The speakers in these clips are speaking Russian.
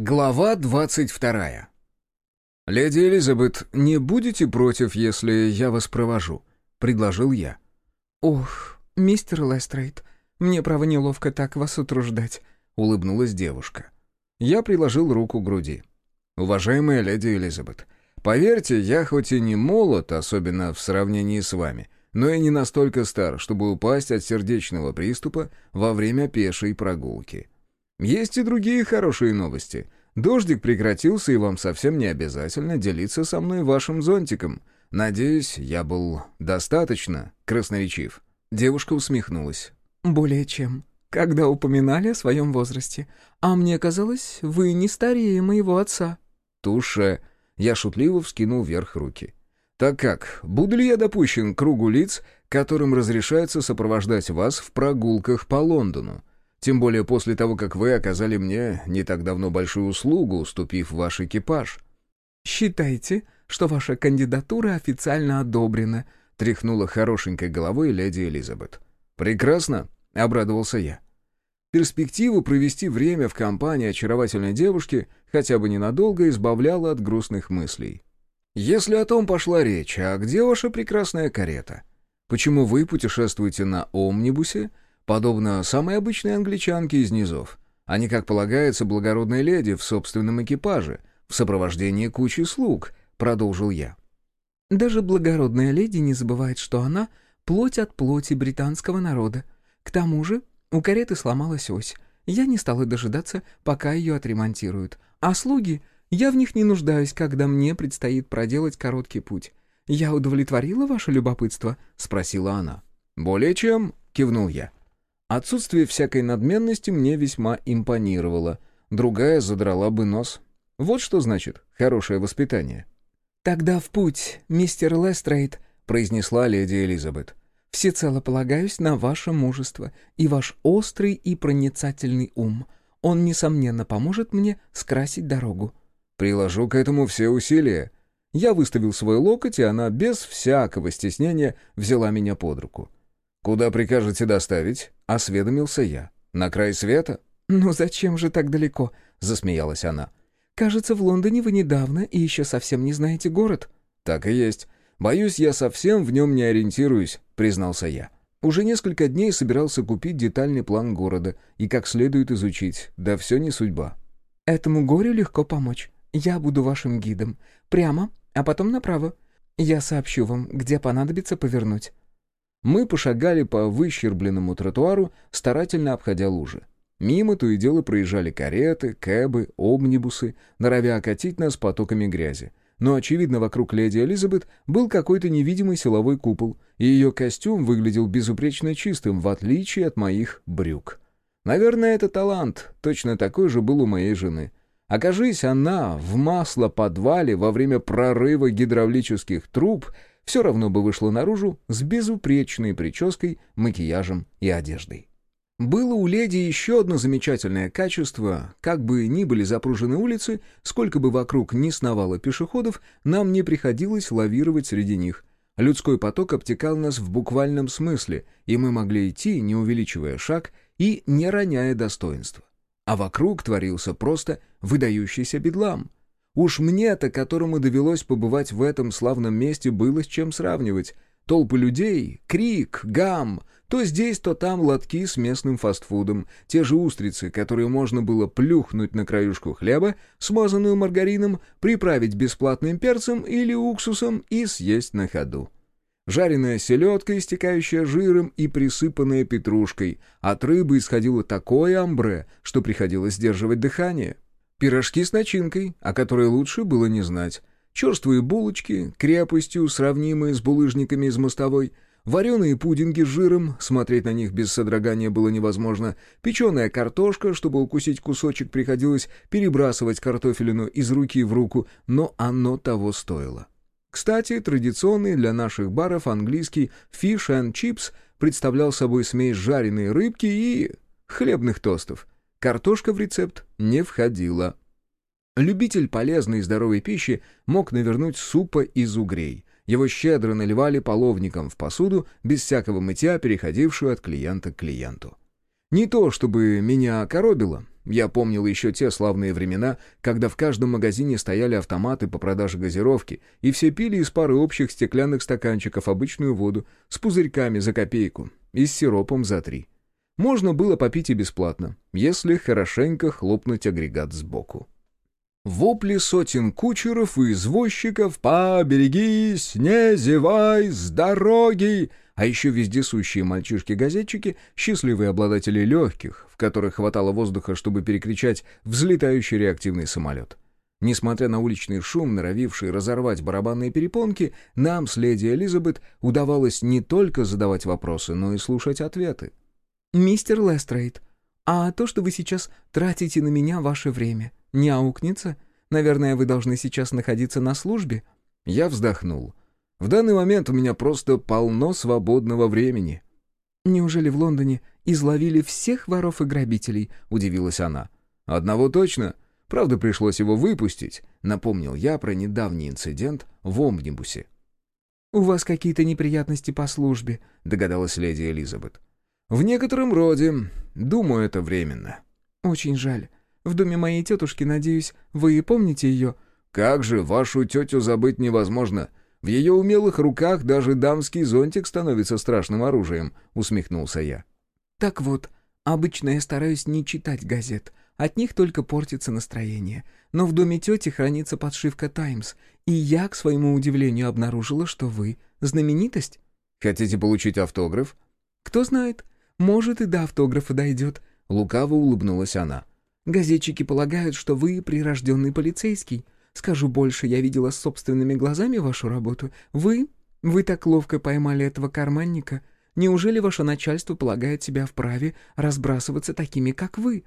Глава двадцать вторая. «Леди Элизабет, не будете против, если я вас провожу?» — предложил я. «Ох, мистер Лестрейд, мне, право, неловко так вас утруждать», — улыбнулась девушка. Я приложил руку к груди. «Уважаемая леди Элизабет, поверьте, я хоть и не молод, особенно в сравнении с вами, но и не настолько стар, чтобы упасть от сердечного приступа во время пешей прогулки». Есть и другие хорошие новости. Дождик прекратился, и вам совсем не обязательно делиться со мной вашим зонтиком. Надеюсь, я был достаточно красноречив». Девушка усмехнулась. «Более чем. Когда упоминали о своем возрасте. А мне казалось, вы не старее моего отца». «Туше». Я шутливо вскинул вверх руки. «Так как, буду ли я допущен к кругу лиц, которым разрешается сопровождать вас в прогулках по Лондону? Тем более после того, как вы оказали мне не так давно большую услугу, уступив ваш экипаж». «Считайте, что ваша кандидатура официально одобрена», — тряхнула хорошенькой головой леди Элизабет. «Прекрасно», — обрадовался я. Перспектива провести время в компании очаровательной девушки хотя бы ненадолго избавляла от грустных мыслей. «Если о том пошла речь, а где ваша прекрасная карета? Почему вы путешествуете на омнибусе, подобно самой обычной англичанке из низов, а не, как полагается, благородной леди в собственном экипаже, в сопровождении кучи слуг», — продолжил я. «Даже благородная леди не забывает, что она — плоть от плоти британского народа. К тому же у кареты сломалась ось. Я не стала дожидаться, пока ее отремонтируют. А слуги, я в них не нуждаюсь, когда мне предстоит проделать короткий путь. «Я удовлетворила ваше любопытство?» — спросила она. «Более чем», — кивнул я. Отсутствие всякой надменности мне весьма импонировало. Другая задрала бы нос. Вот что значит хорошее воспитание. «Тогда в путь, мистер Лестрейд», — произнесла леди Элизабет. «Всецело полагаюсь на ваше мужество и ваш острый и проницательный ум. Он, несомненно, поможет мне скрасить дорогу». «Приложу к этому все усилия». Я выставил свой локоть, и она без всякого стеснения взяла меня под руку. «Куда прикажете доставить?» — осведомился я. «На край света?» «Ну зачем же так далеко?» — засмеялась она. «Кажется, в Лондоне вы недавно и еще совсем не знаете город». «Так и есть. Боюсь, я совсем в нем не ориентируюсь», — признался я. Уже несколько дней собирался купить детальный план города и как следует изучить, да все не судьба. «Этому горю легко помочь. Я буду вашим гидом. Прямо, а потом направо. Я сообщу вам, где понадобится повернуть». Мы пошагали по выщербленному тротуару, старательно обходя лужи. Мимо то и дело проезжали кареты, кэбы, омнибусы, норовя окатить нас потоками грязи. Но, очевидно, вокруг леди Элизабет был какой-то невидимый силовой купол, и ее костюм выглядел безупречно чистым, в отличие от моих брюк. Наверное, это талант, точно такой же был у моей жены. Окажись она в масло-подвале во время прорыва гидравлических труб — все равно бы вышла наружу с безупречной прической, макияжем и одеждой. Было у леди еще одно замечательное качество. Как бы ни были запружены улицы, сколько бы вокруг ни сновало пешеходов, нам не приходилось лавировать среди них. Людской поток обтекал нас в буквальном смысле, и мы могли идти, не увеличивая шаг и не роняя достоинства. А вокруг творился просто выдающийся бедлам — Уж мне-то, которому довелось побывать в этом славном месте, было с чем сравнивать. Толпы людей, крик, гам, то здесь, то там лотки с местным фастфудом, те же устрицы, которые можно было плюхнуть на краюшку хлеба, смазанную маргарином, приправить бесплатным перцем или уксусом и съесть на ходу. Жареная селедка, истекающая жиром и присыпанная петрушкой. От рыбы исходило такое амбре, что приходилось сдерживать дыхание. Пирожки с начинкой, о которой лучше было не знать. Черствые булочки, крепостью, сравнимые с булыжниками из мостовой. Вареные пудинги с жиром, смотреть на них без содрогания было невозможно. Печеная картошка, чтобы укусить кусочек, приходилось перебрасывать картофелину из руки в руку, но оно того стоило. Кстати, традиционный для наших баров английский «fish and chips» представлял собой смесь жареной рыбки и хлебных тостов — Картошка в рецепт не входила. Любитель полезной и здоровой пищи мог навернуть супа из угрей. Его щедро наливали половником в посуду, без всякого мытья, переходившую от клиента к клиенту. Не то, чтобы меня коробило. Я помнил еще те славные времена, когда в каждом магазине стояли автоматы по продаже газировки, и все пили из пары общих стеклянных стаканчиков обычную воду с пузырьками за копейку и с сиропом за три. Можно было попить и бесплатно, если хорошенько хлопнуть агрегат сбоку. Вопли сотен кучеров и извозчиков «Поберегись! Не зевай! С дороги!» А еще вездесущие мальчишки-газетчики, счастливые обладатели легких, в которых хватало воздуха, чтобы перекричать взлетающий реактивный самолет. Несмотря на уличный шум, норовивший разорвать барабанные перепонки, нам с леди Элизабет удавалось не только задавать вопросы, но и слушать ответы. «Мистер Лестрейд, а то, что вы сейчас тратите на меня ваше время, не аукнется? Наверное, вы должны сейчас находиться на службе?» Я вздохнул. В данный момент у меня просто полно свободного времени». «Неужели в Лондоне изловили всех воров и грабителей?» — удивилась она. «Одного точно. Правда, пришлось его выпустить», — напомнил я про недавний инцидент в Омнибусе. «У вас какие-то неприятности по службе», — догадалась леди Элизабет. «В некотором роде. Думаю, это временно». «Очень жаль. В доме моей тетушки, надеюсь, вы помните ее?» «Как же, вашу тетю забыть невозможно. В ее умелых руках даже дамский зонтик становится страшным оружием», — усмехнулся я. «Так вот, обычно я стараюсь не читать газет. От них только портится настроение. Но в доме тети хранится подшивка «Таймс», и я, к своему удивлению, обнаружила, что вы знаменитость». «Хотите получить автограф?» «Кто знает. Может, и до автографа дойдет». Лукаво улыбнулась она. «Газетчики полагают, что вы прирожденный полицейский». Скажу больше, я видела собственными глазами вашу работу. Вы... Вы так ловко поймали этого карманника. Неужели ваше начальство полагает себя вправе разбрасываться такими, как вы?»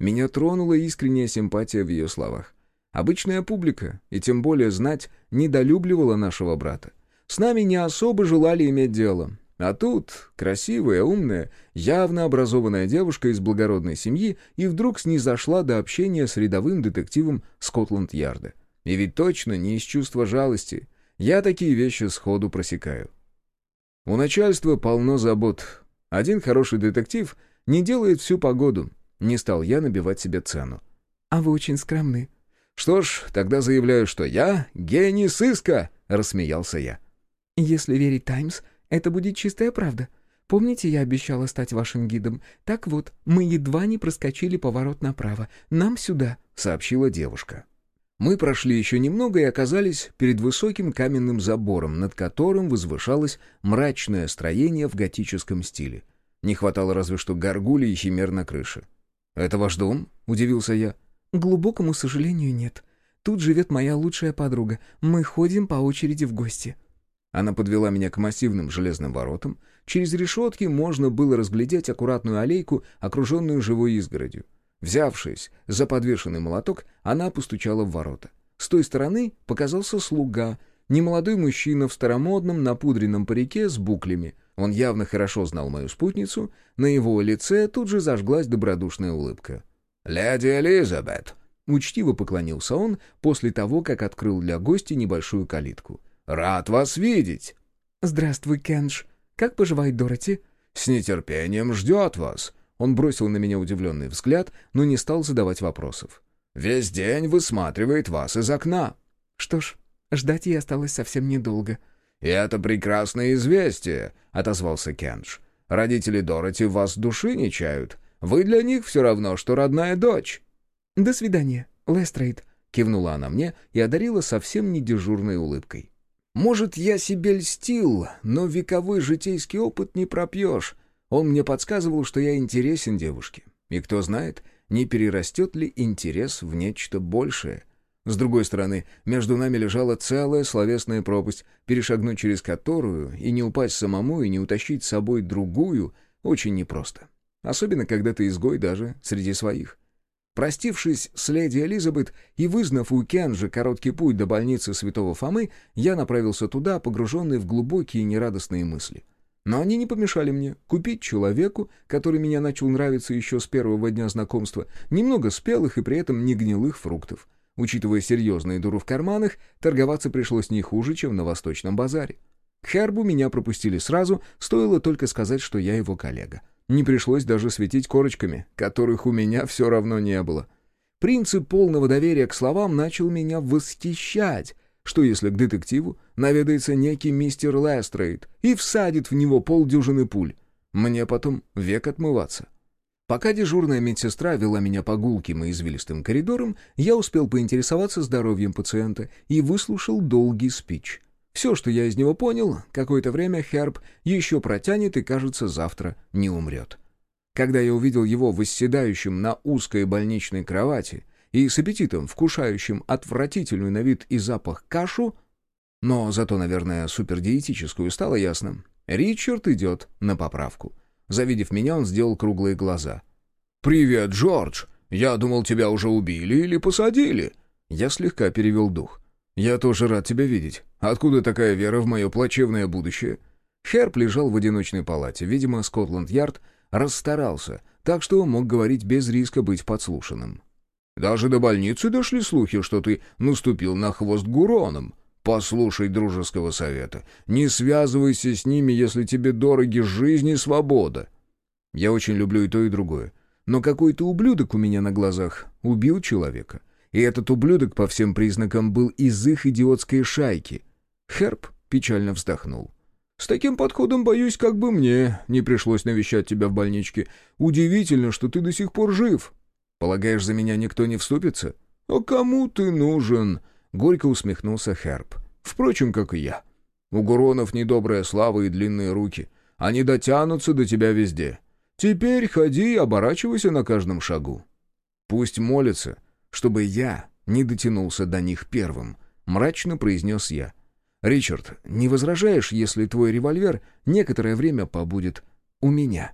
Меня тронула искренняя симпатия в ее словах. Обычная публика, и тем более знать, недолюбливала нашего брата. С нами не особо желали иметь дело. А тут красивая, умная, явно образованная девушка из благородной семьи и вдруг снизошла до общения с рядовым детективом Скотланд-Ярда. И ведь точно не из чувства жалости. Я такие вещи сходу просекаю. У начальства полно забот. Один хороший детектив не делает всю погоду. Не стал я набивать себе цену. «А вы очень скромны». «Что ж, тогда заявляю, что я гений сыска!» — рассмеялся я. «Если верить «Таймс», это будет чистая правда. Помните, я обещала стать вашим гидом? Так вот, мы едва не проскочили поворот направо. Нам сюда», — сообщила девушка. Мы прошли еще немного и оказались перед высоким каменным забором, над которым возвышалось мрачное строение в готическом стиле. Не хватало разве что горгулей и химер на крыше. «Это ваш дом?» — удивился я. «К глубокому сожалению, нет. Тут живет моя лучшая подруга. Мы ходим по очереди в гости». Она подвела меня к массивным железным воротам. Через решетки можно было разглядеть аккуратную аллейку, окруженную живой изгородью. Взявшись за подвешенный молоток, она постучала в ворота. С той стороны показался слуга, немолодой мужчина в старомодном напудренном парике с буклями. Он явно хорошо знал мою спутницу, на его лице тут же зажглась добродушная улыбка. «Леди Элизабет!» Учтиво поклонился он после того, как открыл для гостя небольшую калитку. «Рад вас видеть!» «Здравствуй, Кенш. Как поживает Дороти?» «С нетерпением ждет вас. Он бросил на меня удивленный взгляд, но не стал задавать вопросов. «Весь день высматривает вас из окна». «Что ж, ждать ей осталось совсем недолго». «И это прекрасное известие», — отозвался Кенш. «Родители Дороти вас души не чают. Вы для них все равно, что родная дочь». «До свидания, Лестрейд», — кивнула она мне и одарила совсем не дежурной улыбкой. «Может, я себе льстил, но вековой житейский опыт не пропьешь. Он мне подсказывал, что я интересен девушке. И кто знает, не перерастет ли интерес в нечто большее. С другой стороны, между нами лежала целая словесная пропасть, перешагнуть через которую и не упасть самому, и не утащить с собой другую очень непросто. Особенно, когда ты изгой даже среди своих. Простившись с леди Элизабет и вызнав у Кенжи короткий путь до больницы святого Фомы, я направился туда, погруженный в глубокие нерадостные мысли — но они не помешали мне купить человеку, который меня начал нравиться еще с первого дня знакомства, немного спелых и при этом не гнилых фруктов. Учитывая серьезные дуру в карманах, торговаться пришлось не хуже, чем на Восточном базаре. К Хербу меня пропустили сразу, стоило только сказать, что я его коллега. Не пришлось даже светить корочками, которых у меня все равно не было. Принцип полного доверия к словам начал меня восхищать. Что если к детективу наведается некий мистер Лестрейд и всадит в него полдюжины пуль? Мне потом век отмываться. Пока дежурная медсестра вела меня по гулким и извилистым коридорам, я успел поинтересоваться здоровьем пациента и выслушал долгий спич. Все, что я из него понял, какое-то время Херб еще протянет и, кажется, завтра не умрет. Когда я увидел его восседающим на узкой больничной кровати и с аппетитом вкушающим отвратительную на вид и запах кашу, но зато, наверное, супердиетическую, стало ясно. Ричард идет на поправку. Завидев меня, он сделал круглые глаза. «Привет, Джордж! Я думал, тебя уже убили или посадили!» Я слегка перевел дух. «Я тоже рад тебя видеть. Откуда такая вера в мое плачевное будущее?» Херп лежал в одиночной палате. Видимо, Скотланд-Ярд расстарался, так что мог говорить без риска быть подслушанным. «Даже до больницы дошли слухи, что ты наступил на хвост Гуроном. Послушай дружеского совета. Не связывайся с ними, если тебе дороги жизнь и свобода. Я очень люблю и то, и другое. Но какой-то ублюдок у меня на глазах убил человека. И этот ублюдок по всем признакам был из их идиотской шайки. Херб печально вздохнул. «С таким подходом, боюсь, как бы мне не пришлось навещать тебя в больничке. Удивительно, что ты до сих пор жив. Полагаешь, за меня никто не вступится? А кому ты нужен?» Горько усмехнулся Херб. «Впрочем, как и я. У Гуронов недобрая слава и длинные руки. Они дотянутся до тебя везде. Теперь ходи и оборачивайся на каждом шагу. Пусть молятся, чтобы я не дотянулся до них первым», — мрачно произнес я. «Ричард, не возражаешь, если твой револьвер некоторое время побудет у меня?»